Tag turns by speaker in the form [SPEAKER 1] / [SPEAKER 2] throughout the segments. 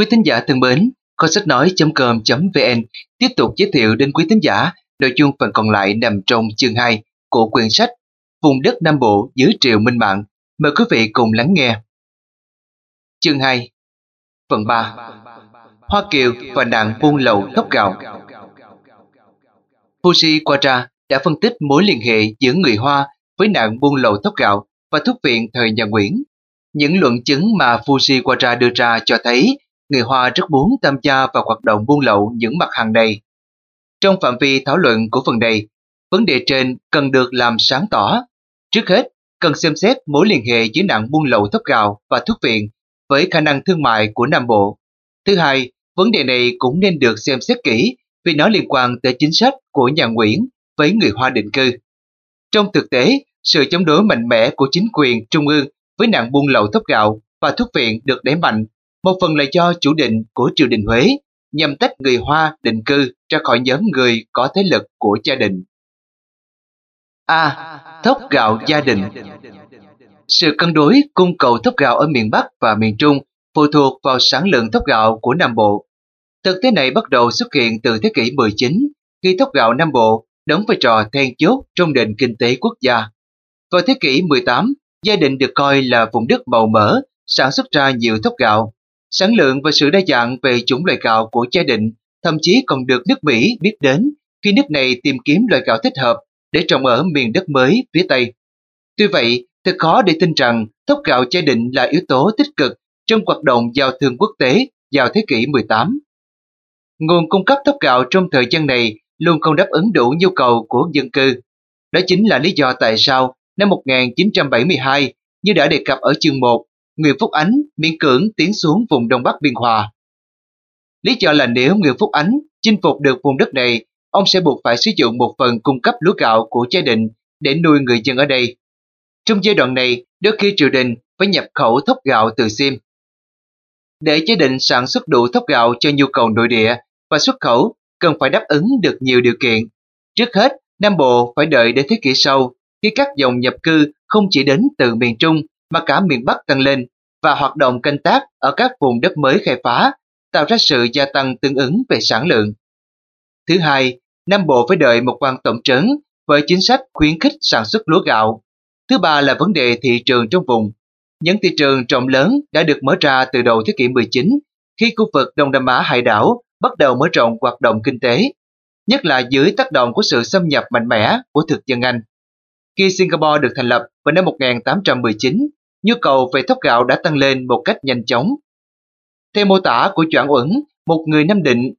[SPEAKER 1] Quý thính giả thân mến, kho sách nói.com.vn tiếp tục giới thiệu đến quý thính giả nội dung phần còn lại nằm trong chương 2 của quyển sách Vùng đất Nam Bộ dưới triều minh mạng. Mời quý vị cùng lắng nghe. Chương 2 Phần 3 Hoa Kiều và nạn buôn lậu gốc gạo Fuji Quadra đã phân tích mối liên hệ giữa người Hoa với nạn buôn lậu thóc gạo và thuốc viện thời nhà Nguyễn. Những luận chứng mà Fuji Quadra đưa ra cho thấy người Hoa rất muốn tham gia vào hoạt động buôn lậu những mặt hàng này. Trong phạm vi thảo luận của phần này, vấn đề trên cần được làm sáng tỏ. Trước hết, cần xem xét mối liên hệ giữa nạn buôn lậu thóc gạo và thuốc viện với khả năng thương mại của Nam Bộ. Thứ hai, vấn đề này cũng nên được xem xét kỹ vì nó liên quan tới chính sách của nhà Nguyễn với người Hoa định cư. Trong thực tế, sự chống đối mạnh mẽ của chính quyền trung ương với nạn buôn lậu thóc gạo và thuốc viện được đẩy mạnh, một phần là do chủ định của triều đình Huế nhằm tách người Hoa định cư ra khỏi nhóm người có thế lực của gia đình. A. Thóc gạo gia đình Sự cân đối cung cầu thóc gạo ở miền Bắc và miền Trung phụ thuộc vào sản lượng thóc gạo của Nam Bộ. Thực tế này bắt đầu xuất hiện từ thế kỷ 19 khi thóc gạo Nam Bộ đóng vai trò then chốt trong nền kinh tế quốc gia. Vào thế kỷ 18, gia đình được coi là vùng đất màu mỡ, sản xuất ra nhiều thóc gạo. Sản lượng và sự đa dạng về chủng loại gạo của gia đình thậm chí còn được nước Mỹ biết đến khi nước này tìm kiếm loại gạo thích hợp để trồng ở miền đất mới phía Tây. Tuy vậy, thật khó để tin rằng thóc gạo gia định là yếu tố tích cực trong hoạt động giao thương quốc tế vào thế kỷ 18. Nguồn cung cấp thóc gạo trong thời gian này luôn không đáp ứng đủ nhu cầu của dân cư. Đó chính là lý do tại sao năm 1972, như đã đề cập ở chương 1, Nguyễn Phúc Ánh miễn cưỡng tiến xuống vùng Đông Bắc Biên Hòa. Lý do là nếu Nguyễn Phúc Ánh chinh phục được vùng đất này, ông sẽ buộc phải sử dụng một phần cung cấp lúa gạo của gia đình để nuôi người dân ở đây. Trong giai đoạn này, đôi khi triều đình phải nhập khẩu thóc gạo từ Sim. Để gia đình sản xuất đủ thóc gạo cho nhu cầu nội địa và xuất khẩu cần phải đáp ứng được nhiều điều kiện. Trước hết, Nam Bộ phải đợi đến thế kỷ sau khi các dòng nhập cư không chỉ đến từ miền Trung mà cả miền Bắc tăng lên và hoạt động canh tác ở các vùng đất mới khai phá, tạo ra sự gia tăng tương ứng về sản lượng. Thứ hai, Nam Bộ phải đợi một quan tổng trấn với chính sách khuyến khích sản xuất lúa gạo. Thứ ba là vấn đề thị trường trong vùng. Những thị trường rộng lớn đã được mở ra từ đầu thế kỷ 19 khi khu vực Đông Nam Á hải đảo bắt đầu mở rộng hoạt động kinh tế, nhất là dưới tác động của sự xâm nhập mạnh mẽ của thực dân Anh. Khi Singapore được thành lập vào năm 1819, nhu cầu về thóc gạo đã tăng lên một cách nhanh chóng. Theo mô tả của Doãn Uẩn, một người Nam Định,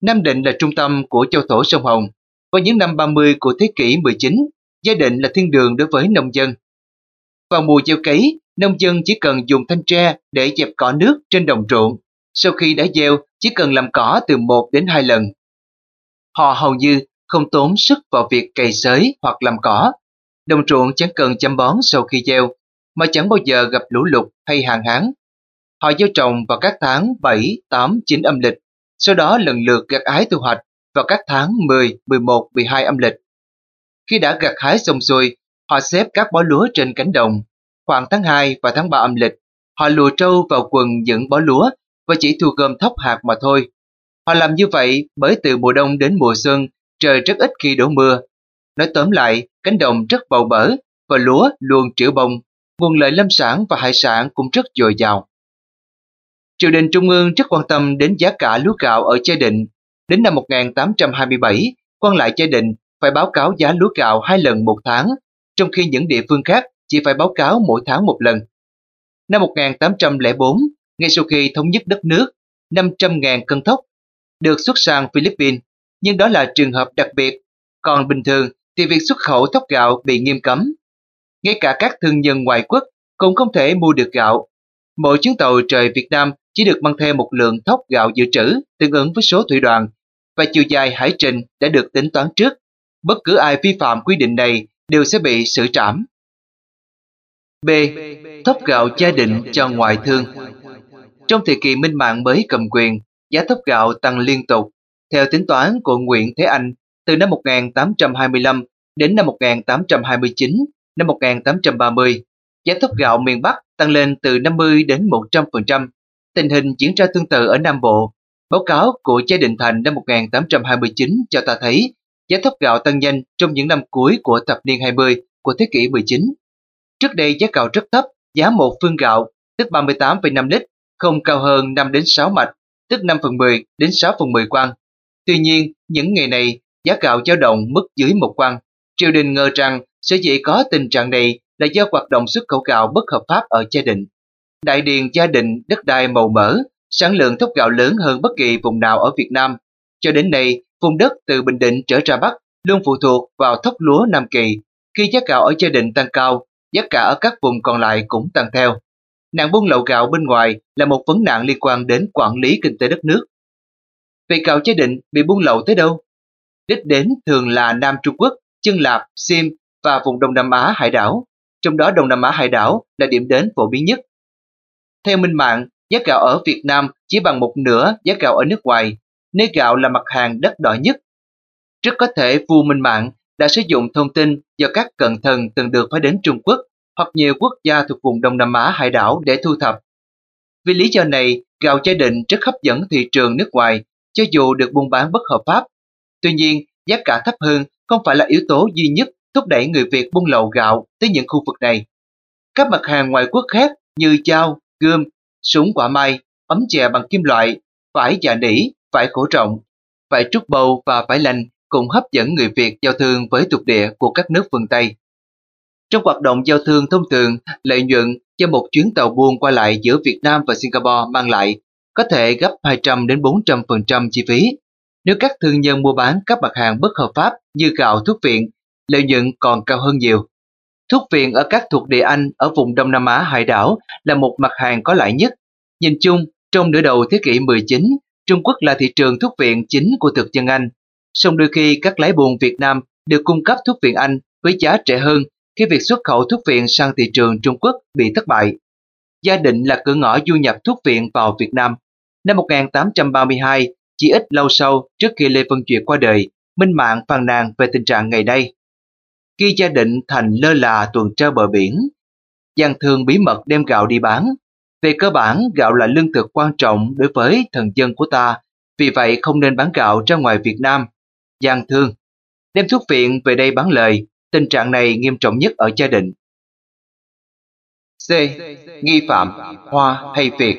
[SPEAKER 1] Nam Định là trung tâm của châu thổ sông Hồng. Vào những năm 30 của thế kỷ 19, gia định là thiên đường đối với nông dân. Vào mùa gieo cấy, nông dân chỉ cần dùng thanh tre để dẹp cỏ nước trên đồng ruộng. Sau khi đã gieo, chỉ cần làm cỏ từ 1 đến 2 lần. Họ hầu như không tốn sức vào việc cày xới hoặc làm cỏ. Đồng ruộng chẳng cần chăm bón sau khi gieo, mà chẳng bao giờ gặp lũ lụt hay hạn hán. Họ gieo trồng vào các tháng 7, 8, 9 âm lịch, sau đó lần lượt gặt hái thu hoạch vào các tháng 10, 11, 12 âm lịch. Khi đã gặt hái xong xuôi, họ xếp các bó lúa trên cánh đồng. Khoảng tháng 2 và tháng 3 âm lịch, họ lùa trâu vào quần những bó lúa và chỉ thu gom thóc hạt mà thôi. Họ làm như vậy bởi từ mùa đông đến mùa xuân, trời rất ít khi đổ mưa. Nói tóm lại, cánh đồng rất bầu bở và lúa luôn trữ bông, nguồn lợi lâm sản và hải sản cũng rất dồi dào. Triều đình Trung ương rất quan tâm đến giá cả lúa gạo ở Chai Định. Đến năm 1827, quan lại Chai Định phải báo cáo giá lúa gạo hai lần một tháng, trong khi những địa phương khác chỉ phải báo cáo mỗi tháng một lần. Năm 1804, ngay sau khi thống nhất đất nước, 500.000 cân thóc được xuất sang Philippines, nhưng đó là trường hợp đặc biệt. Còn bình thường thì việc xuất khẩu thóc gạo bị nghiêm cấm. Ngay cả các thương nhân ngoại quốc cũng không thể mua được gạo. Mỗi chuyến tàu trời Việt Nam chỉ được mang theo một lượng thóc gạo dự trữ tương ứng với số thủy đoàn và chiều dài hải trình đã được tính toán trước. Bất cứ ai vi phạm quy định này đều sẽ bị xử trảm. B. Thóc gạo gia định cho ngoại thương trong thời kỳ minh mạng mới cầm quyền, giá thóc gạo tăng liên tục. Theo tính toán của Nguyễn Thế Anh, từ năm 1825 đến năm 1829, năm 1830, giá thóc gạo miền Bắc tăng lên từ 50 đến 100%. Tình hình diễn ra tương tự ở Nam Bộ. Báo cáo của Gia Định Thành năm 1829 cho ta thấy giá thóc gạo tăng nhanh trong những năm cuối của thập niên 20 của thế kỷ 19. Trước đây giá gạo rất thấp, giá một phương gạo, tức 38,5 lít, không cao hơn 5 đến 6 mạch, tức 5 phần 10 đến 6 phần 10 quan. Tuy nhiên, những ngày này, giá gạo dao động mức dưới một quan. Triều đình ngờ rằng sở dĩ có tình trạng này là do hoạt động xuất khẩu gạo bất hợp pháp ở gia đình. Đại điền gia đình đất đai màu mỡ, sản lượng thóc gạo lớn hơn bất kỳ vùng nào ở Việt Nam. Cho đến nay, vùng đất từ Bình Định trở ra Bắc luôn phụ thuộc vào thóc lúa Nam Kỳ. Khi giá gạo ở gia đình tăng cao, giá cả ở các vùng còn lại cũng tăng theo. Nạn buôn lậu gạo bên ngoài là một vấn nạn liên quan đến quản lý kinh tế đất nước. Vậy gạo gia đình bị buôn lậu tới đâu? Đích đến thường là Nam Trung Quốc, Chân Lạp, Sim và vùng Đông Nam Á hải đảo, trong đó Đông Nam Á hải đảo là điểm đến phổ biến nhất. Theo Minh Mạng, giá gạo ở Việt Nam chỉ bằng một nửa giá gạo ở nước ngoài, nơi gạo là mặt hàng đắt đỏ nhất. Rất có thể vua Minh Mạng đã sử dụng thông tin do các cận thần từng được phái đến Trung Quốc hoặc nhiều quốc gia thuộc vùng Đông Nam Á hải đảo để thu thập. Vì lý do này, gạo gia định rất hấp dẫn thị trường nước ngoài cho dù được buôn bán bất hợp pháp. Tuy nhiên, giá cả thấp hơn không phải là yếu tố duy nhất thúc đẩy người Việt buôn lậu gạo tới những khu vực này. Các mặt hàng ngoại quốc khác như dao, gươm, súng quả mai, ấm chè bằng kim loại, vải dạ nỉ, vải cổ trọng, vải trúc bầu và vải lành cũng hấp dẫn người Việt giao thương với thuộc địa của các nước phương Tây. Trong hoạt động giao thương thông thường, lợi nhuận cho một chuyến tàu buôn qua lại giữa Việt Nam và Singapore mang lại có thể gấp 200 đến 400% chi phí. Nếu các thương nhân mua bán các mặt hàng bất hợp pháp như gạo thuốc viện, lợi nhuận còn cao hơn nhiều. Thuốc viện ở các thuộc địa Anh ở vùng Đông Nam Á hải đảo là một mặt hàng có lợi nhất. Nhìn chung, trong nửa đầu thế kỷ 19, Trung Quốc là thị trường thuốc viện chính của thực dân Anh. Song đôi khi các lái buôn Việt Nam được cung cấp thuốc viện Anh với giá rẻ hơn khi việc xuất khẩu thuốc viện sang thị trường Trung Quốc bị thất bại. Gia định là cửa ngõ du nhập thuốc viện vào Việt Nam. Năm 1832, chỉ ít lâu sau trước khi Lê Văn Duyệt qua đời, Minh Mạng phàn nàn về tình trạng ngày nay. Khi gia định thành lơ là tuần tra bờ biển, Giang Thương bí mật đem gạo đi bán. Về cơ bản, gạo là lương thực quan trọng đối với thần dân của ta, vì vậy không nên bán gạo ra ngoài Việt Nam. Giang Thương đem thuốc viện về đây bán lời, tình trạng này nghiêm trọng nhất ở gia đình. C. Nghi phạm, Hoa hay Việt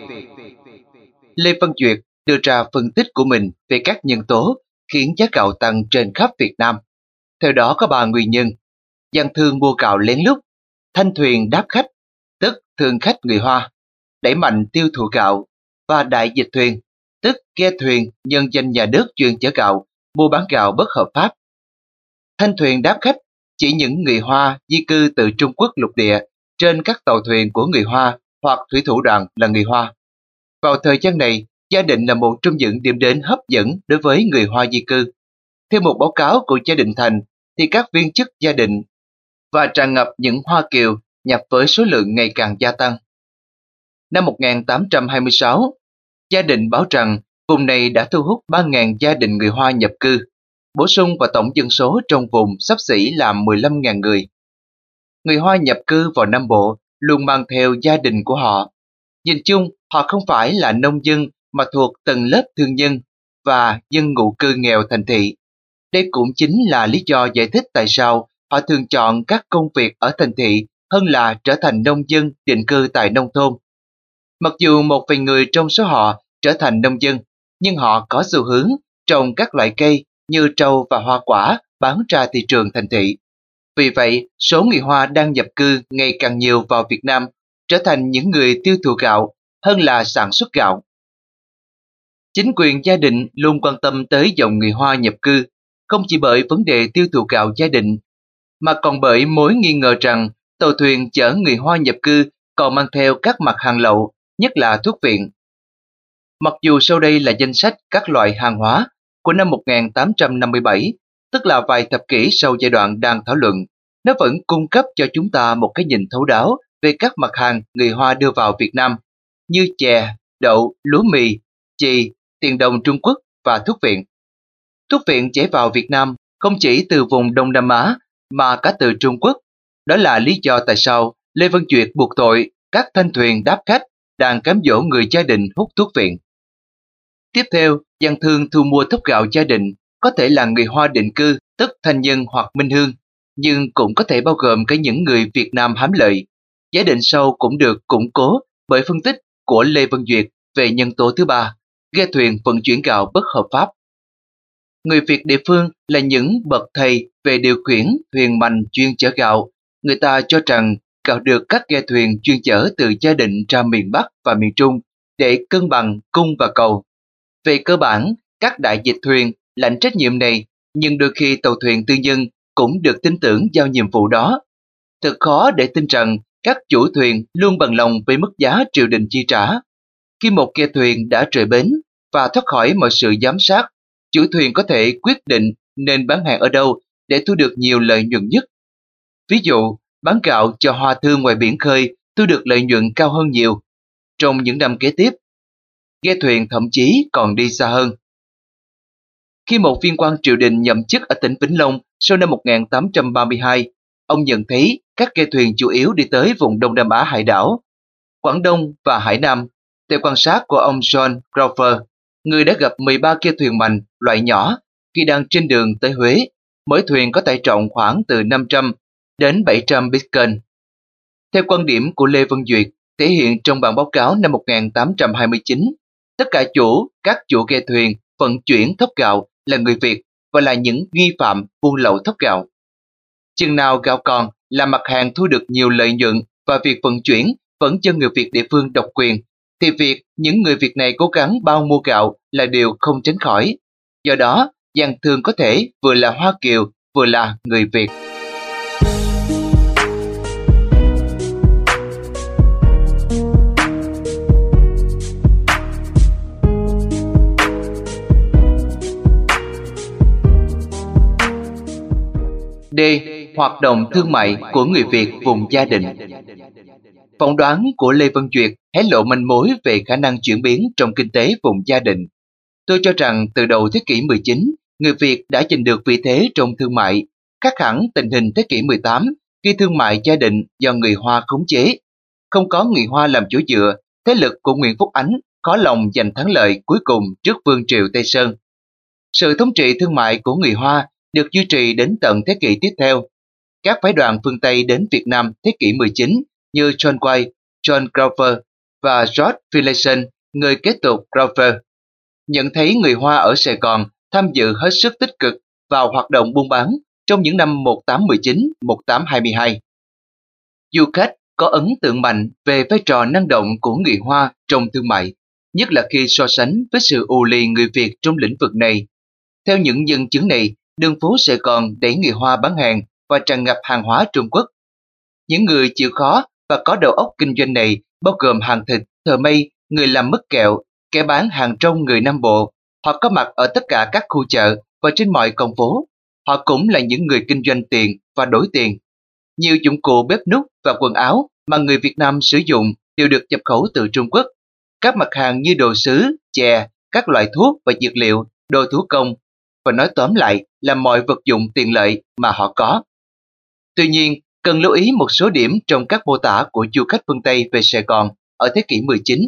[SPEAKER 1] Lê Văn Duyệt đưa ra phân tích của mình về các nhân tố khiến giá gạo tăng trên khắp Việt Nam. Theo đó có ba nguyên nhân. Gian thương mua gạo lén lút, thanh thuyền đáp khách, tức thương khách người Hoa, đẩy mạnh tiêu thụ gạo, và đại dịch thuyền, tức ghe thuyền nhân danh nhà nước chuyên chở gạo, mua bán gạo bất hợp pháp. Thanh thuyền đáp khách chỉ những người Hoa di cư từ Trung Quốc lục địa trên các tàu thuyền của người Hoa hoặc thủy thủ đoàn là người Hoa. Vào thời gian này, gia định là một trong những điểm đến hấp dẫn đối với người Hoa di cư. Theo một báo cáo của gia định thành, thì các viên chức gia định và tràn ngập những Hoa Kiều nhập với số lượng ngày càng gia tăng. Năm 1826, gia đình báo rằng vùng này đã thu hút 3.000 gia đình người Hoa nhập cư, bổ sung vào tổng dân số trong vùng sắp xỉ là 15.000 người. Người Hoa nhập cư vào Nam Bộ luôn mang theo gia đình của họ. Nhìn chung, họ không phải là nông dân mà thuộc tầng lớp thương nhân và dân ngụ cư nghèo thành thị. Đây cũng chính là lý do giải thích tại sao họ thường chọn các công việc ở thành thị hơn là trở thành nông dân định cư tại nông thôn. Mặc dù một vài người trong số họ trở thành nông dân, nhưng họ có xu hướng trồng các loại cây như trâu và hoa quả bán ra thị trường thành thị. Vì vậy, số người Hoa đang nhập cư ngày càng nhiều vào Việt Nam trở thành những người tiêu thụ gạo hơn là sản xuất gạo. Chính quyền gia đình luôn quan tâm tới dòng người Hoa nhập cư, không chỉ bởi vấn đề tiêu thụ gạo gia đình, mà còn bởi mối nghi ngờ rằng tàu thuyền chở người Hoa nhập cư còn mang theo các mặt hàng lậu, nhất là thuốc viện. Mặc dù sau đây là danh sách các loại hàng hóa của năm 1857, tức là vài thập kỷ sau giai đoạn đang thảo luận, nó vẫn cung cấp cho chúng ta một cái nhìn thấu đáo về các mặt hàng người Hoa đưa vào Việt Nam, như chè, đậu, lúa mì, chì, tiền đồng Trung Quốc và thuốc viện. Thuốc viện chảy vào Việt Nam không chỉ từ vùng Đông Nam Á mà cả từ Trung Quốc. Đó là lý do tại sao Lê Văn Duyệt buộc tội các thanh thuyền đáp khách đang cám dỗ người gia đình hút thuốc viện. Tiếp theo, gian thương thu mua thóc gạo gia đình có thể là người Hoa định cư, tức thanh nhân hoặc minh hương, nhưng cũng có thể bao gồm cả những người Việt Nam hám lợi. Giá định sau cũng được củng cố bởi phân tích của Lê Văn Duyệt về nhân tố thứ ba, ghe thuyền vận chuyển gạo bất hợp pháp. Người Việt địa phương là những bậc thầy về điều khiển thuyền mành chuyên chở gạo. Người ta cho rằng gạo được các ghe thuyền chuyên chở từ gia định ra miền Bắc và miền Trung để cân bằng cung và cầu. Về cơ bản, các đại dịch thuyền lãnh trách nhiệm này, nhưng đôi khi tàu thuyền tư nhân cũng được tin tưởng giao nhiệm vụ đó. Thật khó để tin rằng các chủ thuyền luôn bằng lòng với mức giá triều đình chi trả. Khi một ghe thuyền đã rời bến và thoát khỏi mọi sự giám sát, chủ thuyền có thể quyết định nên bán hàng ở đâu để thu được nhiều lợi nhuận nhất. Ví dụ, bán gạo cho hoa thương ngoài biển khơi thu được lợi nhuận cao hơn nhiều. Trong những năm kế tiếp, ghe thuyền thậm chí còn đi xa hơn. Khi một viên quan triều đình nhậm chức ở tỉnh Vĩnh Long sau năm 1832, ông nhận thấy các ghe thuyền chủ yếu đi tới vùng Đông Nam Á hải đảo, Quảng Đông và Hải Nam. Theo quan sát của ông John Crawford, người đã gặp 13 kia thuyền mạnh loại nhỏ khi đang trên đường tới Huế. Mỗi thuyền có tải trọng khoảng từ 500 đến 700 Bitcoin. Theo quan điểm của Lê Văn Duyệt, thể hiện trong bản báo cáo năm 1829, tất cả chủ, các chủ ghe thuyền vận chuyển thóc gạo là người Việt và là những nghi phạm buôn lậu thóc gạo. Chừng nào gạo còn là mặt hàng thu được nhiều lợi nhuận và việc vận chuyển vẫn cho người Việt địa phương độc quyền, thì việc những người Việt này cố gắng bao mua gạo là điều không tránh khỏi. Do đó, Giang thương có thể vừa là Hoa Kiều, vừa là người Việt. D. Hoạt động thương mại của người Việt vùng gia đình Phỏng đoán của Lê Văn Duyệt hé lộ manh mối về khả năng chuyển biến trong kinh tế vùng gia đình. Tôi cho rằng từ đầu thế kỷ 19, người Việt đã giành được vị thế trong thương mại, khác hẳn tình hình thế kỷ 18 khi thương mại gia đình do người Hoa khống chế. Không có người Hoa làm chỗ dựa, thế lực của Nguyễn Phúc Ánh khó lòng giành thắng lợi cuối cùng trước Vương Triều Tây Sơn. Sự thống trị thương mại của người Hoa được duy trì đến tận thế kỷ tiếp theo. Các phái đoàn phương Tây đến Việt Nam thế kỷ 19 như John White, John Crawford và George Finlayson, người kế tục Crawford, nhận thấy người Hoa ở Sài Gòn tham dự hết sức tích cực vào hoạt động buôn bán trong những năm 1819-1822. Du khách có ấn tượng mạnh về vai trò năng động của người Hoa trong thương mại, nhất là khi so sánh với sự ù lì người Việt trong lĩnh vực này. Theo những nhân chứng này, đường phố Sài Gòn đẩy người Hoa bán hàng và tràn ngập hàng hóa Trung Quốc. Những người chịu khó và có đầu óc kinh doanh này bao gồm hàng thịt, thờ mây, người làm mứt kẹo, kẻ bán hàng trong người Nam Bộ. Họ có mặt ở tất cả các khu chợ và trên mọi con phố. Họ cũng là những người kinh doanh tiền và đổi tiền. Nhiều dụng cụ bếp nút và quần áo mà người Việt Nam sử dụng đều được nhập khẩu từ Trung Quốc. Các mặt hàng như đồ sứ, chè, các loại thuốc và dược liệu, đồ thủ công và nói tóm lại là mọi vật dụng tiện lợi mà họ có. Tuy nhiên, cần lưu ý một số điểm trong các mô tả của du khách phương Tây về Sài Gòn ở thế kỷ 19.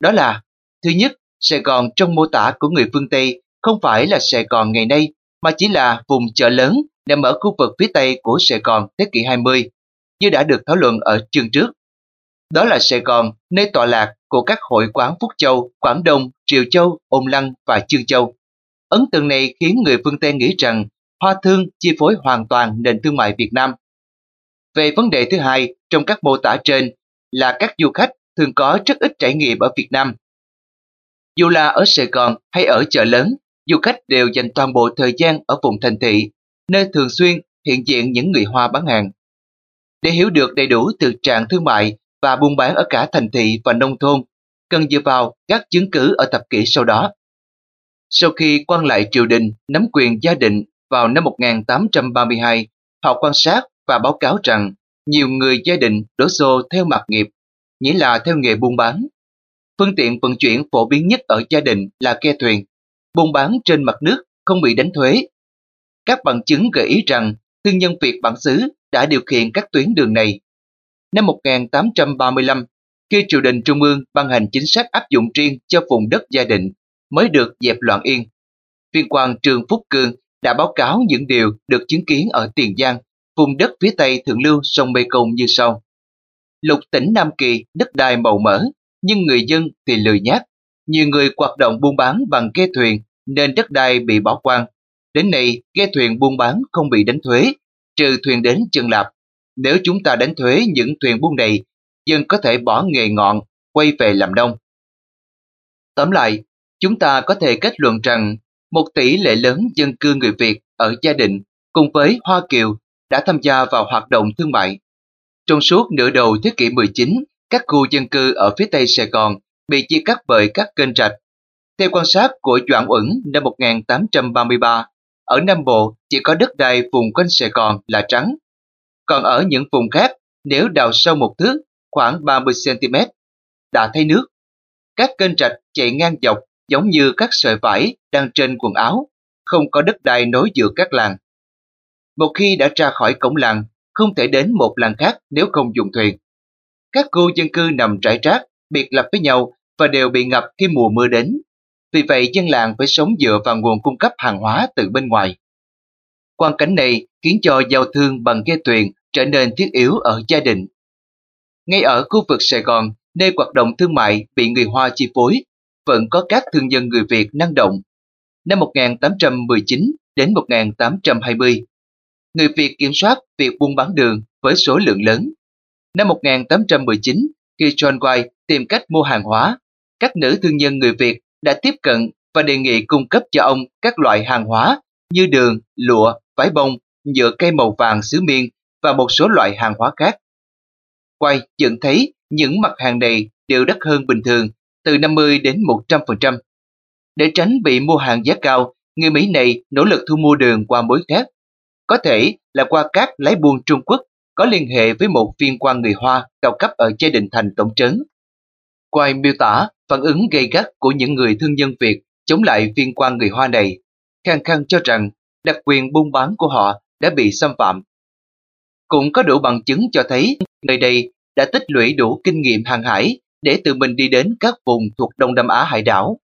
[SPEAKER 1] Đó là, thứ nhất, Sài Gòn trong mô tả của người phương Tây không phải là Sài Gòn ngày nay, mà chỉ là vùng chợ lớn nằm ở khu vực phía Tây của Sài Gòn thế kỷ 20, như đã được thảo luận ở chương trước. Đó là Sài Gòn, nơi tọa lạc của các hội quán Phúc Châu, Quảng Đông, Triều Châu, Ôn Lăng và Chương Châu. Ấn tượng này khiến người phương Tây nghĩ rằng hoa thương chi phối hoàn toàn nền thương mại Việt Nam. Về vấn đề thứ hai trong các mô tả trên là các du khách thường có rất ít trải nghiệm ở Việt Nam. Dù là ở Sài Gòn hay ở chợ lớn, du khách đều dành toàn bộ thời gian ở vùng thành thị, nơi thường xuyên hiện diện những người Hoa bán hàng. Để hiểu được đầy đủ thực trạng thương mại và buôn bán ở cả thành thị và nông thôn, cần dựa vào các chứng cứ ở thập kỷ sau đó. Sau khi quan lại triều đình nắm quyền gia định vào năm 1832, họ quan sát và báo cáo rằng nhiều người gia đình đổ xô theo mặt nghiệp, nghĩa là theo nghề buôn bán. Phương tiện vận chuyển phổ biến nhất ở gia đình là ghe thuyền, buôn bán trên mặt nước không bị đánh thuế. Các bằng chứng gợi ý rằng thương nhân Việt bản xứ đã điều khiển các tuyến đường này. Năm 1835, khi triều đình trung ương ban hành chính sách áp dụng riêng cho vùng đất gia định mới được dẹp loạn yên. Viên quan Trương Phúc Cương đã báo cáo những điều được chứng kiến ở Tiền Giang, vùng đất phía tây thượng lưu sông Mê Công như sau. Lục tỉnh Nam Kỳ đất đai màu mỡ, nhưng người dân thì lười nhác. Nhiều người hoạt động buôn bán bằng ghe thuyền nên đất đai bị bỏ quan. Đến nay, ghe thuyền buôn bán không bị đánh thuế, trừ thuyền đến chân lạp. Nếu chúng ta đánh thuế những thuyền buôn này, dân có thể bỏ nghề ngọn, quay về làm nông. Tóm lại, chúng ta có thể kết luận rằng một tỷ lệ lớn dân cư người Việt ở gia đình cùng với Hoa Kiều đã tham gia vào hoạt động thương mại. Trong suốt nửa đầu thế kỷ 19, các khu dân cư ở phía tây Sài Gòn bị chia cắt bởi các kênh rạch. Theo quan sát của Doãn Uẩn năm 1833, ở Nam Bộ chỉ có đất đai vùng quanh Sài Gòn là trắng. Còn ở những vùng khác, nếu đào sâu một thước, khoảng 30cm, đã thấy nước. Các kênh rạch chạy ngang dọc giống như các sợi vải đang trên quần áo, không có đất đai nối giữa các làng. Một khi đã ra khỏi cổng làng, không thể đến một làng khác nếu không dùng thuyền. Các khu dân cư nằm rải rác, biệt lập với nhau và đều bị ngập khi mùa mưa đến. Vì vậy dân làng phải sống dựa vào nguồn cung cấp hàng hóa từ bên ngoài. Quan cảnh này khiến cho giao thương bằng ghe thuyền trở nên thiết yếu ở gia đình. Ngay ở khu vực Sài Gòn, nơi hoạt động thương mại bị người Hoa chi phối, vẫn có các thương nhân người Việt năng động. Năm 1819 đến 1820, người Việt kiểm soát việc buôn bán đường với số lượng lớn. Năm 1819, khi John White tìm cách mua hàng hóa, các nữ thương nhân người Việt đã tiếp cận và đề nghị cung cấp cho ông các loại hàng hóa như đường, lụa, vải bông, nhựa cây màu vàng xứ miên và một số loại hàng hóa khác. Quay nhận thấy những mặt hàng này đều đắt hơn bình thường từ 50 đến 100%. Để tránh bị mua hàng giá cao, người Mỹ này nỗ lực thu mua đường qua mối khác. Có thể là qua các lái buôn Trung Quốc có liên hệ với một viên quan người Hoa cao cấp ở gia đình thành tổng trấn. Quay miêu tả phản ứng gây gắt của những người thương nhân Việt chống lại viên quan người Hoa này, khăng khăng cho rằng đặc quyền buôn bán của họ đã bị xâm phạm. Cũng có đủ bằng chứng cho thấy nơi đây đã tích lũy đủ kinh nghiệm hàng hải để tự mình đi đến các vùng thuộc Đông Nam Á hải đảo.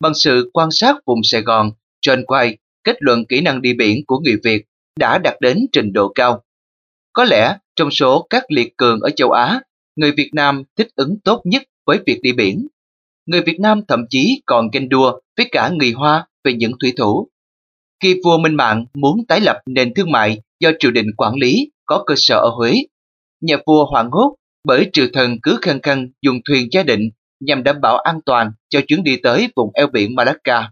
[SPEAKER 1] Bằng sự quan sát vùng Sài Gòn, John Quay kết luận kỹ năng đi biển của người Việt đã đạt đến trình độ cao. Có lẽ trong số các liệt cường ở châu Á, người Việt Nam thích ứng tốt nhất với việc đi biển. Người Việt Nam thậm chí còn ganh đua với cả người Hoa về những thủy thủ. Khi vua Minh Mạng muốn tái lập nền thương mại do triều đình quản lý có cơ sở ở Huế, nhà vua hoảng hốt bởi triều thần cứ khăng khăng dùng thuyền gia định nhằm đảm bảo an toàn cho chuyến đi tới vùng eo biển Malacca.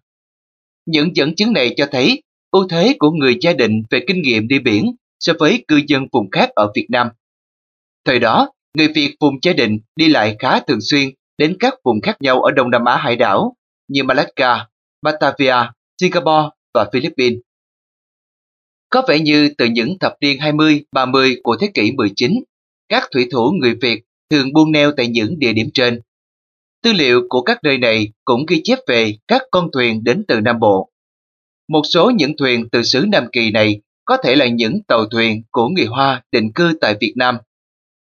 [SPEAKER 1] Những dẫn chứng này cho thấy ưu thế của người gia định về kinh nghiệm đi biển so với cư dân vùng khác ở Việt Nam. Thời đó, người Việt vùng gia định đi lại khá thường xuyên đến các vùng khác nhau ở Đông Nam Á hải đảo như Malacca, Batavia, Singapore và Philippines. Có vẻ như từ những thập niên 20-30 của thế kỷ 19, các thủy thủ người Việt thường buông neo tại những địa điểm trên. Tư liệu của các nơi này cũng ghi chép về các con thuyền đến từ Nam Bộ. Một số những thuyền từ xứ Nam Kỳ này có thể là những tàu thuyền của người Hoa định cư tại Việt Nam.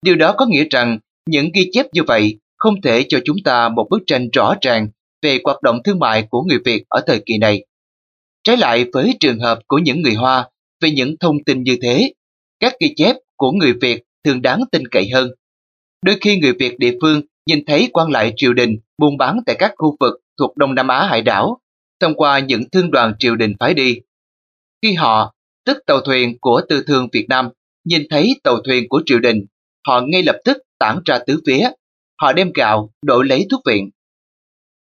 [SPEAKER 1] Điều đó có nghĩa rằng những ghi chép như vậy không thể cho chúng ta một bức tranh rõ ràng về hoạt động thương mại của người Việt ở thời kỳ này. Trái lại với trường hợp của những người Hoa về những thông tin như thế, các ghi chép của người Việt thường đáng tin cậy hơn. Đôi khi người Việt địa phương nhìn thấy quan lại triều đình buôn bán tại các khu vực thuộc Đông Nam Á hải đảo thông qua những thương đoàn triều đình phái đi. Khi họ, tức tàu thuyền của tư thương Việt Nam, nhìn thấy tàu thuyền của triều đình, họ ngay lập tức tản ra tứ phía. Họ đem gạo, đổi lấy thuốc viện.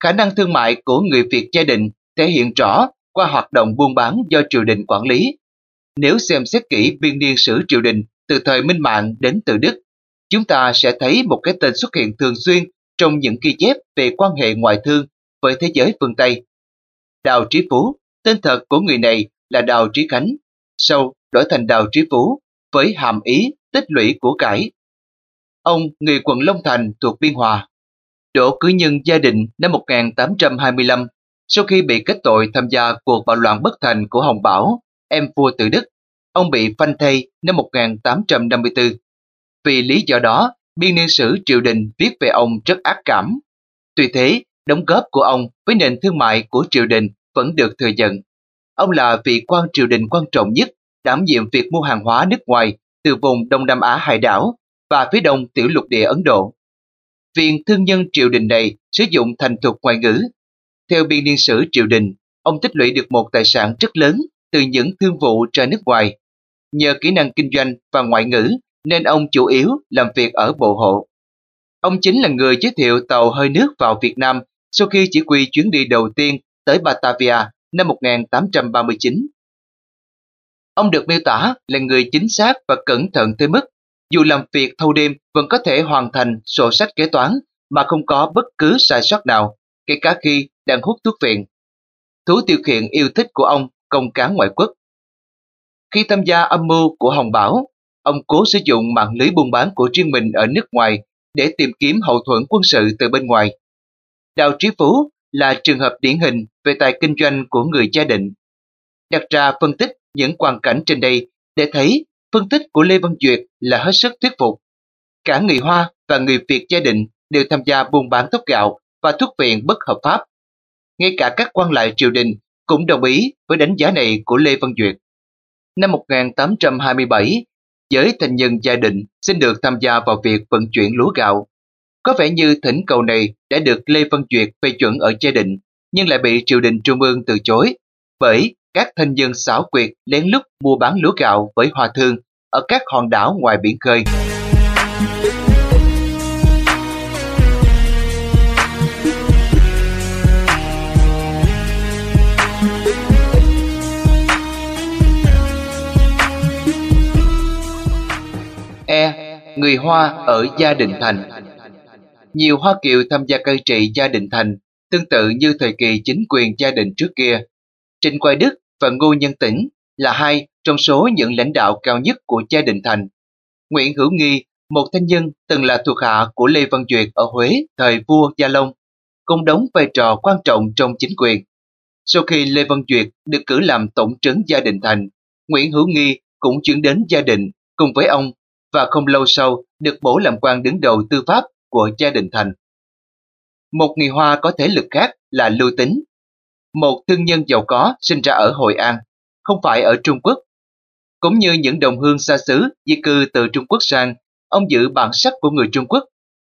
[SPEAKER 1] Khả năng thương mại của người Việt gia đình thể hiện rõ qua hoạt động buôn bán do triều đình quản lý. Nếu xem xét kỹ biên niên sử triều đình từ thời Minh Mạng đến từ Đức, chúng ta sẽ thấy một cái tên xuất hiện thường xuyên trong những ghi chép về quan hệ ngoại thương với thế giới phương Tây. Đào Trí Phú, tên thật của người này là Đào Trí Khánh, sau đổi thành Đào Trí Phú với hàm ý tích lũy của cải. Ông người quận Long Thành thuộc Biên Hòa. Đỗ cử nhân gia đình năm 1825 sau khi bị kết tội tham gia cuộc bạo loạn bất thành của Hồng Bảo, em vua tự Đức Ông bị phanh thây năm 1854. Vì lý do đó, biên niên sử triều đình viết về ông rất ác cảm. Tuy thế, đóng góp của ông với nền thương mại của triều đình vẫn được thừa nhận. Ông là vị quan triều đình quan trọng nhất đảm nhiệm việc mua hàng hóa nước ngoài từ vùng Đông Nam Á hải đảo và phía đông tiểu lục địa Ấn Độ. Viện thương nhân triều đình này sử dụng thành thục ngoại ngữ. Theo biên niên sử triều đình, ông tích lũy được một tài sản rất lớn từ những thương vụ ra nước ngoài. Nhờ kỹ năng kinh doanh và ngoại ngữ nên ông chủ yếu làm việc ở bộ hộ. Ông chính là người giới thiệu tàu hơi nước vào Việt Nam sau khi chỉ huy chuyến đi đầu tiên tới Batavia năm 1839. Ông được miêu tả là người chính xác và cẩn thận tới mức dù làm việc thâu đêm vẫn có thể hoàn thành sổ sách kế toán mà không có bất cứ sai sót nào, kể cả khi đang hút thuốc viện. Thú tiêu khiển yêu thích của ông công cán ngoại quốc. Khi tham gia âm mưu của Hồng Bảo, ông cố sử dụng mạng lưới buôn bán của riêng mình ở nước ngoài để tìm kiếm hậu thuẫn quân sự từ bên ngoài. Đào Trí Phú là trường hợp điển hình về tài kinh doanh của người gia định. Đặt ra phân tích những hoàn cảnh trên đây để thấy phân tích của Lê Văn Duyệt là hết sức thuyết phục. Cả người Hoa và người Việt gia định đều tham gia buôn bán thuốc gạo và thuốc viện bất hợp pháp. Ngay cả các quan lại triều đình cũng đồng ý với đánh giá này của Lê Văn Duyệt. Năm 1827, giới thành nhân gia đình xin được tham gia vào việc vận chuyển lúa gạo. Có vẻ như thỉnh cầu này đã được Lê Văn Duyệt phê chuẩn ở gia định, nhưng lại bị triều đình trung ương từ chối, bởi các thanh dân xảo quyệt lén lút mua bán lúa gạo với hòa thương ở các hòn đảo ngoài biển khơi. E. Người Hoa ở Gia Định Thành nhiều Hoa Kiều tham gia cai trị Gia đình Thành, tương tự như thời kỳ chính quyền gia đình trước kia. Trịnh Quay Đức và Ngô Nhân Tĩnh là hai trong số những lãnh đạo cao nhất của gia đình Thành. Nguyễn Hữu Nghi, một thanh nhân từng là thuộc hạ của Lê Văn Duyệt ở Huế thời vua Gia Long, cũng đóng vai trò quan trọng trong chính quyền. Sau khi Lê Văn Duyệt được cử làm tổng trấn gia đình Thành, Nguyễn Hữu Nghi cũng chuyển đến gia đình cùng với ông và không lâu sau được bổ làm quan đứng đầu tư pháp của gia đình Thành. Một người Hoa có thế lực khác là Lưu Tính, một thương nhân giàu có sinh ra ở Hội An, không phải ở Trung Quốc. Cũng như những đồng hương xa xứ di cư từ Trung Quốc sang, ông giữ bản sắc của người Trung Quốc.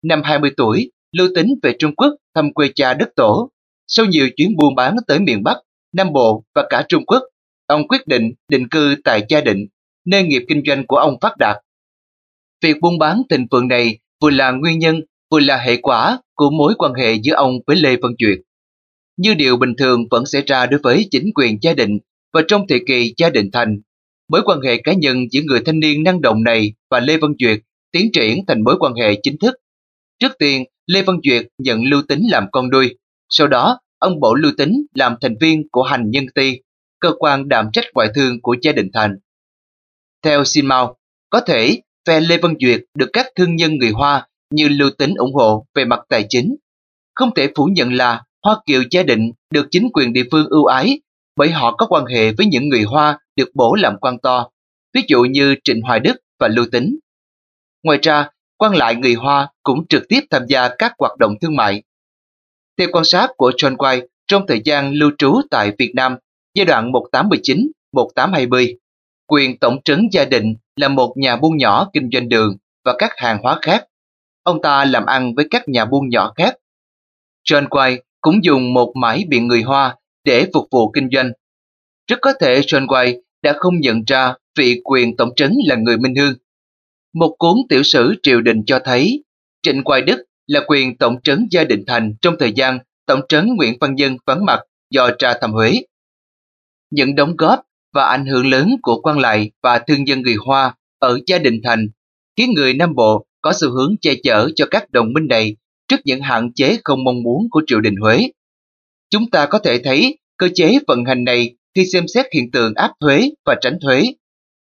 [SPEAKER 1] Năm 20 tuổi, lưu tính về Trung Quốc thăm quê cha đất tổ. Sau nhiều chuyến buôn bán tới miền Bắc, Nam Bộ và cả Trung Quốc, ông quyết định định cư tại Gia Định, nơi nghiệp kinh doanh của ông phát đạt. Việc buôn bán tình phượng này vừa là nguyên nhân, vừa là hệ quả của mối quan hệ giữa ông với Lê Văn Duyệt như điều bình thường vẫn xảy ra đối với chính quyền gia đình và trong thời kỳ gia đình thành. Mối quan hệ cá nhân giữa người thanh niên năng động này và Lê Văn Duyệt tiến triển thành mối quan hệ chính thức. Trước tiên, Lê Văn Duyệt nhận Lưu Tính làm con nuôi, sau đó ông bổ Lưu Tính làm thành viên của Hành Nhân Ti, cơ quan đảm trách ngoại thương của gia đình Thành. Theo Xin Mao có thể phe Lê Văn Duyệt được các thương nhân người Hoa như Lưu Tính ủng hộ về mặt tài chính. Không thể phủ nhận là Hoa Kiều gia định được chính quyền địa phương ưu ái bởi họ có quan hệ với những người Hoa được bổ làm quan to, ví dụ như Trịnh Hoài Đức và Lưu Tính. Ngoài ra, quan lại người Hoa cũng trực tiếp tham gia các hoạt động thương mại. Theo quan sát của John White trong thời gian lưu trú tại Việt Nam giai đoạn 1819-1820, quyền tổng trấn gia định là một nhà buôn nhỏ kinh doanh đường và các hàng hóa khác. Ông ta làm ăn với các nhà buôn nhỏ khác. John White cũng dùng một mãi biện người Hoa để phục vụ kinh doanh. Rất có thể John White đã không nhận ra vị quyền tổng trấn là người Minh Hương. Một cuốn tiểu sử triều đình cho thấy, Trịnh Quài Đức là quyền tổng trấn gia định thành trong thời gian tổng trấn Nguyễn Văn Dân vắng mặt do tra thẩm Huế. Những đóng góp và ảnh hưởng lớn của quan lại và thương dân người Hoa ở gia đình thành khiến người Nam Bộ có xu hướng che chở cho các đồng minh này trước những hạn chế không mong muốn của triều đình Huế. Chúng ta có thể thấy cơ chế vận hành này khi xem xét hiện tượng áp thuế và tránh thuế.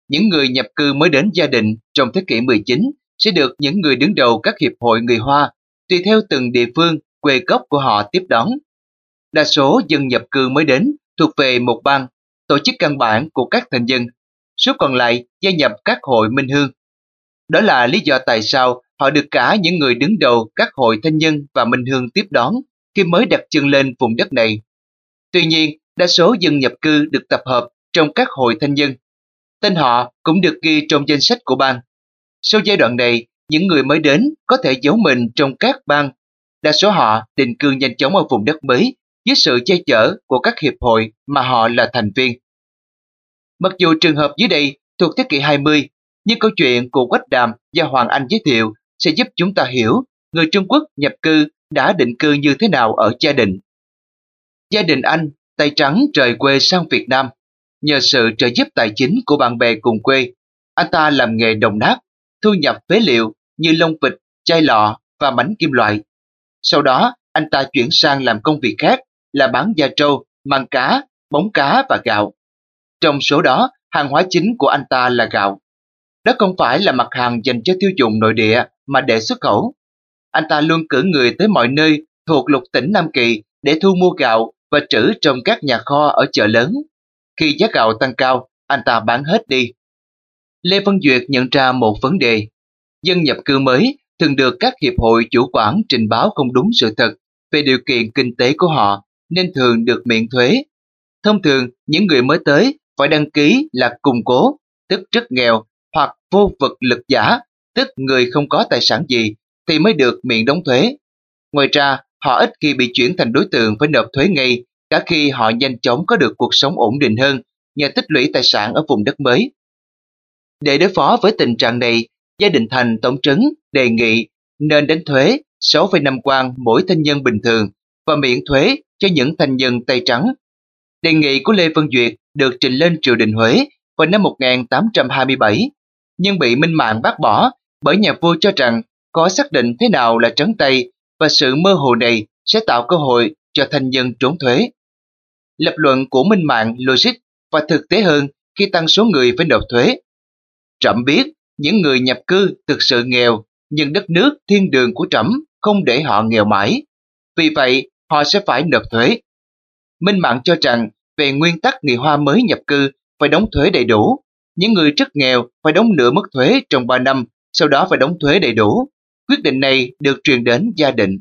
[SPEAKER 1] Những người nhập cư mới đến gia đình trong thế kỷ 19 sẽ được những người đứng đầu các hiệp hội người Hoa, tùy theo từng địa phương, quê gốc của họ tiếp đón. Đa số dân nhập cư mới đến thuộc về một bang, tổ chức căn bản của các thành dân, số còn lại gia nhập các hội minh hương. Đó là lý do tại sao họ được cả những người đứng đầu các hội thanh nhân và minh hương tiếp đón khi mới đặt chân lên vùng đất này. Tuy nhiên, đa số dân nhập cư được tập hợp trong các hội thanh nhân. Tên họ cũng được ghi trong danh sách của bang. Sau giai đoạn này, những người mới đến có thể giấu mình trong các bang. Đa số họ định cư nhanh chóng ở vùng đất mới dưới sự che chở của các hiệp hội mà họ là thành viên. Mặc dù trường hợp dưới đây thuộc thế kỷ 20, nhưng câu chuyện của Quách Đàm do Hoàng Anh giới thiệu sẽ giúp chúng ta hiểu người Trung Quốc nhập cư đã định cư như thế nào ở gia đình. Gia đình anh tay trắng rời quê sang Việt Nam. Nhờ sự trợ giúp tài chính của bạn bè cùng quê, anh ta làm nghề đồng nát, thu nhập phế liệu như lông vịt, chai lọ và mảnh kim loại. Sau đó, anh ta chuyển sang làm công việc khác là bán da trâu, màng cá, bóng cá và gạo. Trong số đó, hàng hóa chính của anh ta là gạo. Đó không phải là mặt hàng dành cho tiêu dùng nội địa mà để xuất khẩu. Anh ta luôn cử người tới mọi nơi thuộc lục tỉnh Nam Kỳ để thu mua gạo và trữ trong các nhà kho ở chợ lớn. Khi giá gạo tăng cao, anh ta bán hết đi. Lê Văn Duyệt nhận ra một vấn đề. Dân nhập cư mới thường được các hiệp hội chủ quản trình báo không đúng sự thật về điều kiện kinh tế của họ nên thường được miễn thuế. Thông thường, những người mới tới phải đăng ký là cùng cố, tức rất nghèo, hoặc vô vật lực giả, tức người không có tài sản gì, thì mới được miễn đóng thuế. Ngoài ra, họ ít khi bị chuyển thành đối tượng phải nộp thuế ngay, cả khi họ nhanh chóng có được cuộc sống ổn định hơn nhờ tích lũy tài sản ở vùng đất mới. Để đối phó với tình trạng này, gia đình Thành tổng trấn đề nghị nên đánh thuế 6,5 quan mỗi thanh nhân bình thường và miễn thuế cho những thành dân tay trắng. Đề nghị của Lê Văn Duyệt được trình lên triều đình Huế vào năm 1827, nhưng bị Minh Mạng bác bỏ bởi nhà vua cho rằng có xác định thế nào là trắng Tây và sự mơ hồ này sẽ tạo cơ hội cho thanh dân trốn thuế. Lập luận của Minh Mạng logic và thực tế hơn khi tăng số người phải nộp thuế. Trẫm biết những người nhập cư thực sự nghèo nhưng đất nước thiên đường của trẫm không để họ nghèo mãi. Vì vậy, họ sẽ phải nộp thuế. Minh Mạng cho rằng về nguyên tắc người Hoa mới nhập cư phải đóng thuế đầy đủ. Những người rất nghèo phải đóng nửa mức thuế trong 3 năm, sau đó phải đóng thuế đầy đủ. Quyết định này được truyền đến gia đình.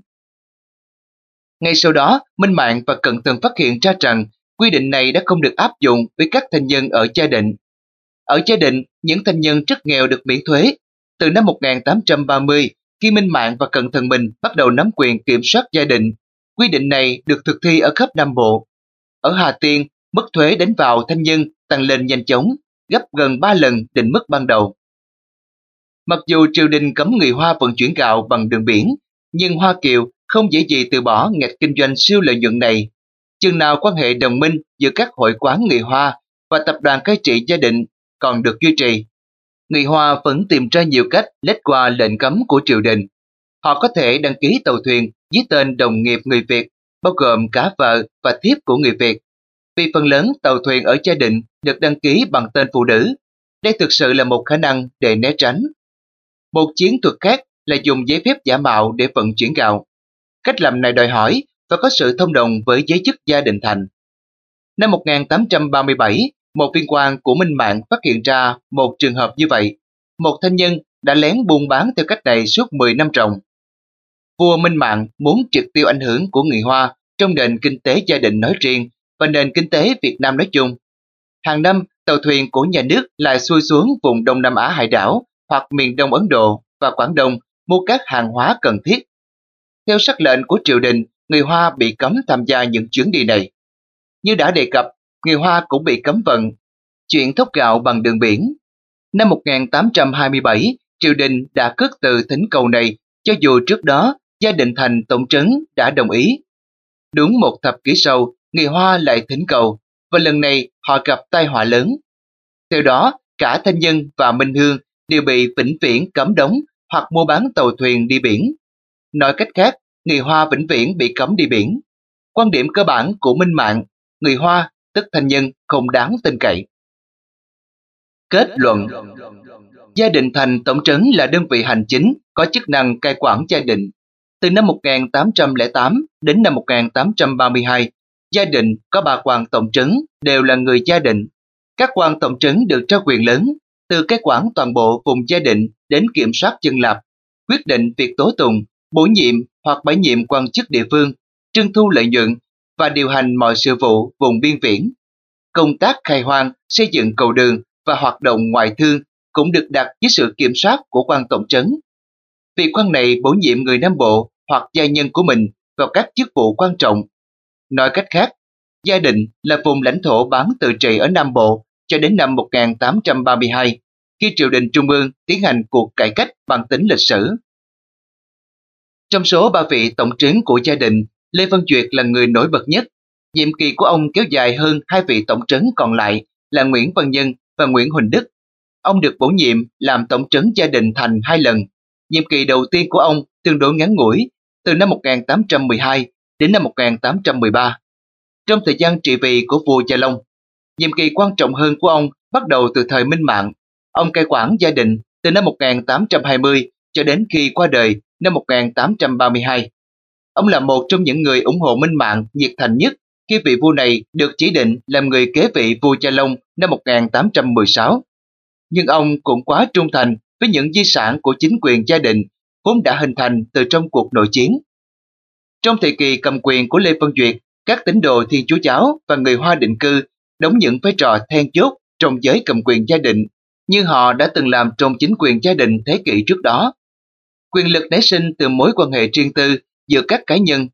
[SPEAKER 1] Ngay sau đó, Minh Mạng và Cận Tường phát hiện ra rằng quy định này đã không được áp dụng với các thanh nhân ở gia định. Ở gia định, những thanh nhân rất nghèo được miễn thuế. Từ năm 1830, khi Minh Mạng và Cận Thần Minh bắt đầu nắm quyền kiểm soát gia định, quy định này được thực thi ở khắp Nam Bộ. Ở Hà Tiên, mức thuế đánh vào thanh nhân tăng lên nhanh chóng, gấp gần 3 lần định mức ban đầu. Mặc dù triều đình cấm người Hoa vận chuyển gạo bằng đường biển, nhưng Hoa Kiều không dễ gì từ bỏ ngạch kinh doanh siêu lợi nhuận này. Chừng nào quan hệ đồng minh giữa các hội quán người Hoa và tập đoàn cai trị gia định còn được duy trì, người Hoa vẫn tìm ra nhiều cách lách qua lệnh cấm của triều đình. Họ có thể đăng ký tàu thuyền dưới tên đồng nghiệp người Việt, bao gồm cả vợ và thiếp của người Việt. Vì phần lớn tàu thuyền ở gia định được đăng ký bằng tên phụ nữ, đây thực sự là một khả năng để né tránh. Một chiến thuật khác là dùng giấy phép giả mạo để vận chuyển gạo. Cách làm này đòi hỏi và có sự thông đồng với giới chức gia đình thành. Năm 1837, một viên quan của Minh Mạng phát hiện ra một trường hợp như vậy. Một thanh nhân đã lén buôn bán theo cách này suốt 10 năm ròng. Vua Minh Mạng muốn triệt tiêu ảnh hưởng của người Hoa trong nền kinh tế gia đình nói riêng và nền kinh tế Việt Nam nói chung. Hàng năm, tàu thuyền của nhà nước lại xuôi xuống vùng Đông Nam Á hải đảo hoặc miền Đông Ấn Độ và Quảng Đông mua các hàng hóa cần thiết. Theo sắc lệnh của triều đình, người Hoa bị cấm tham gia những chuyến đi này. Như đã đề cập, người Hoa cũng bị cấm vận, chuyện thốc gạo bằng đường biển. Năm 1827, triều đình đã cất từ thỉnh cầu này, cho dù trước đó gia đình thành tổng trấn đã đồng ý. Đúng một thập kỷ sau, người Hoa lại thỉnh cầu, và lần này họ gặp tai họa lớn. Theo đó, cả Thanh Nhân và Minh Hương đều bị vĩnh viễn cấm đóng hoặc mua bán tàu thuyền đi biển. Nói cách khác, người Hoa vĩnh viễn bị cấm đi biển. Quan điểm cơ bản của Minh Mạng, người Hoa, tức Thanh Nhân, không đáng tin cậy. Kết luận Gia đình thành tổng trấn là đơn vị hành chính có chức năng cai quản gia đình. Từ năm 1808 đến năm 1832, gia đình có ba quan tổng trấn đều là người gia định. Các quan tổng trấn được trao quyền lớn từ cái quản toàn bộ vùng gia định đến kiểm soát dân lập. quyết định việc tố tụng, bổ nhiệm hoặc bãi nhiệm quan chức địa phương, trưng thu lợi nhuận và điều hành mọi sự vụ vùng biên viễn. Công tác khai hoang, xây dựng cầu đường và hoạt động ngoại thương cũng được đặt dưới sự kiểm soát của quan tổng trấn. Vị quan này bổ nhiệm người Nam Bộ hoặc gia nhân của mình vào các chức vụ quan trọng. Nói cách khác, Gia Định là vùng lãnh thổ bán tự trị ở Nam Bộ cho đến năm 1832, khi triều đình Trung ương tiến hành cuộc cải cách bằng tính lịch sử. Trong số ba vị tổng trấn của gia đình, Lê Văn Duyệt là người nổi bật nhất. Nhiệm kỳ của ông kéo dài hơn hai vị tổng trấn còn lại là Nguyễn Văn Nhân và Nguyễn Huỳnh Đức. Ông được bổ nhiệm làm tổng trấn gia đình thành hai lần. Nhiệm kỳ đầu tiên của ông tương đối ngắn ngủi, từ năm 1812 đến năm 1813. Trong thời gian trị vì của vua Gia Long, nhiệm kỳ quan trọng hơn của ông bắt đầu từ thời Minh Mạng. Ông cai quản gia đình từ năm 1820 cho đến khi qua đời năm 1832. Ông là một trong những người ủng hộ Minh Mạng nhiệt thành nhất khi vị vua này được chỉ định làm người kế vị vua Gia Long năm 1816. Nhưng ông cũng quá trung thành với những di sản của chính quyền gia đình vốn đã hình thành từ trong cuộc nội chiến. Trong thời kỳ cầm quyền của Lê Văn Duyệt, các tín đồ Thiên Chúa Giáo và người Hoa định cư đóng những vai trò then chốt trong giới cầm quyền gia đình như họ đã từng làm trong chính quyền gia đình thế kỷ trước đó. Quyền lực nảy sinh từ mối quan hệ riêng tư giữa các cá nhân.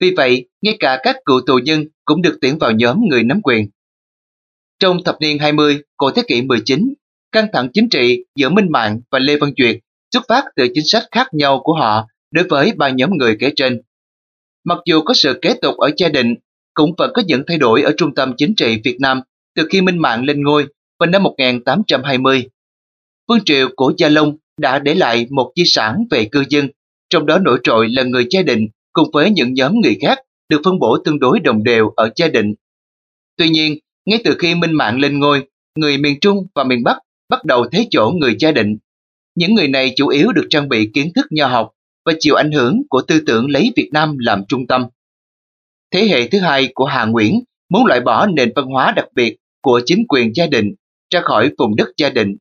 [SPEAKER 1] Vì vậy, ngay cả các cựu tù nhân cũng được tuyển vào nhóm người nắm quyền. Trong thập niên 20 của thế kỷ 19, căng thẳng chính trị giữa Minh Mạng và Lê Văn Duyệt xuất phát từ chính sách khác nhau của họ đối với ba nhóm người kể trên. Mặc dù có sự kế tục ở gia Định, cũng vẫn có những thay đổi ở trung tâm chính trị Việt Nam từ khi Minh Mạng lên ngôi vào năm 1820. Vương triều của Gia Long đã để lại một di sản về cư dân, trong đó nổi trội là người gia Định cùng với những nhóm người khác được phân bổ tương đối đồng đều ở gia Định. Tuy nhiên, ngay từ khi Minh Mạng lên ngôi, người miền Trung và miền Bắc bắt đầu thế chỗ người gia định. Những người này chủ yếu được trang bị kiến thức nho học và chịu ảnh hưởng của tư tưởng lấy Việt Nam làm trung tâm. Thế hệ thứ hai của Hà Nguyễn muốn loại bỏ nền văn hóa đặc biệt của chính quyền gia đình ra khỏi vùng đất gia đình.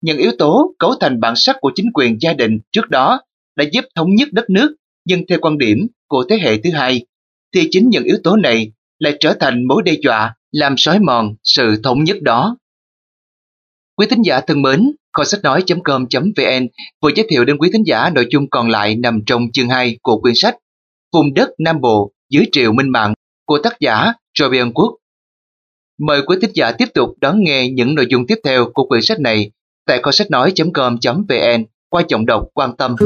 [SPEAKER 1] Những yếu tố cấu thành bản sắc của chính quyền gia đình trước đó đã giúp thống nhất đất nước, nhưng theo quan điểm của thế hệ thứ hai, thì chính những yếu tố này lại trở thành mối đe dọa làm xói mòn sự thống nhất đó. Quý thính giả thân mến, kho sách nói.com.vn vừa giới thiệu đến quý thính giả nội dung còn lại nằm trong chương 2 của quyển sách Vùng đất Nam Bộ dưới triều minh mạng của tác giả Jovian Quốc. Mời quý thính giả tiếp tục đón nghe những nội dung tiếp theo của quyển sách này tại kho sách nói.com.vn qua giọng đọc quan tâm.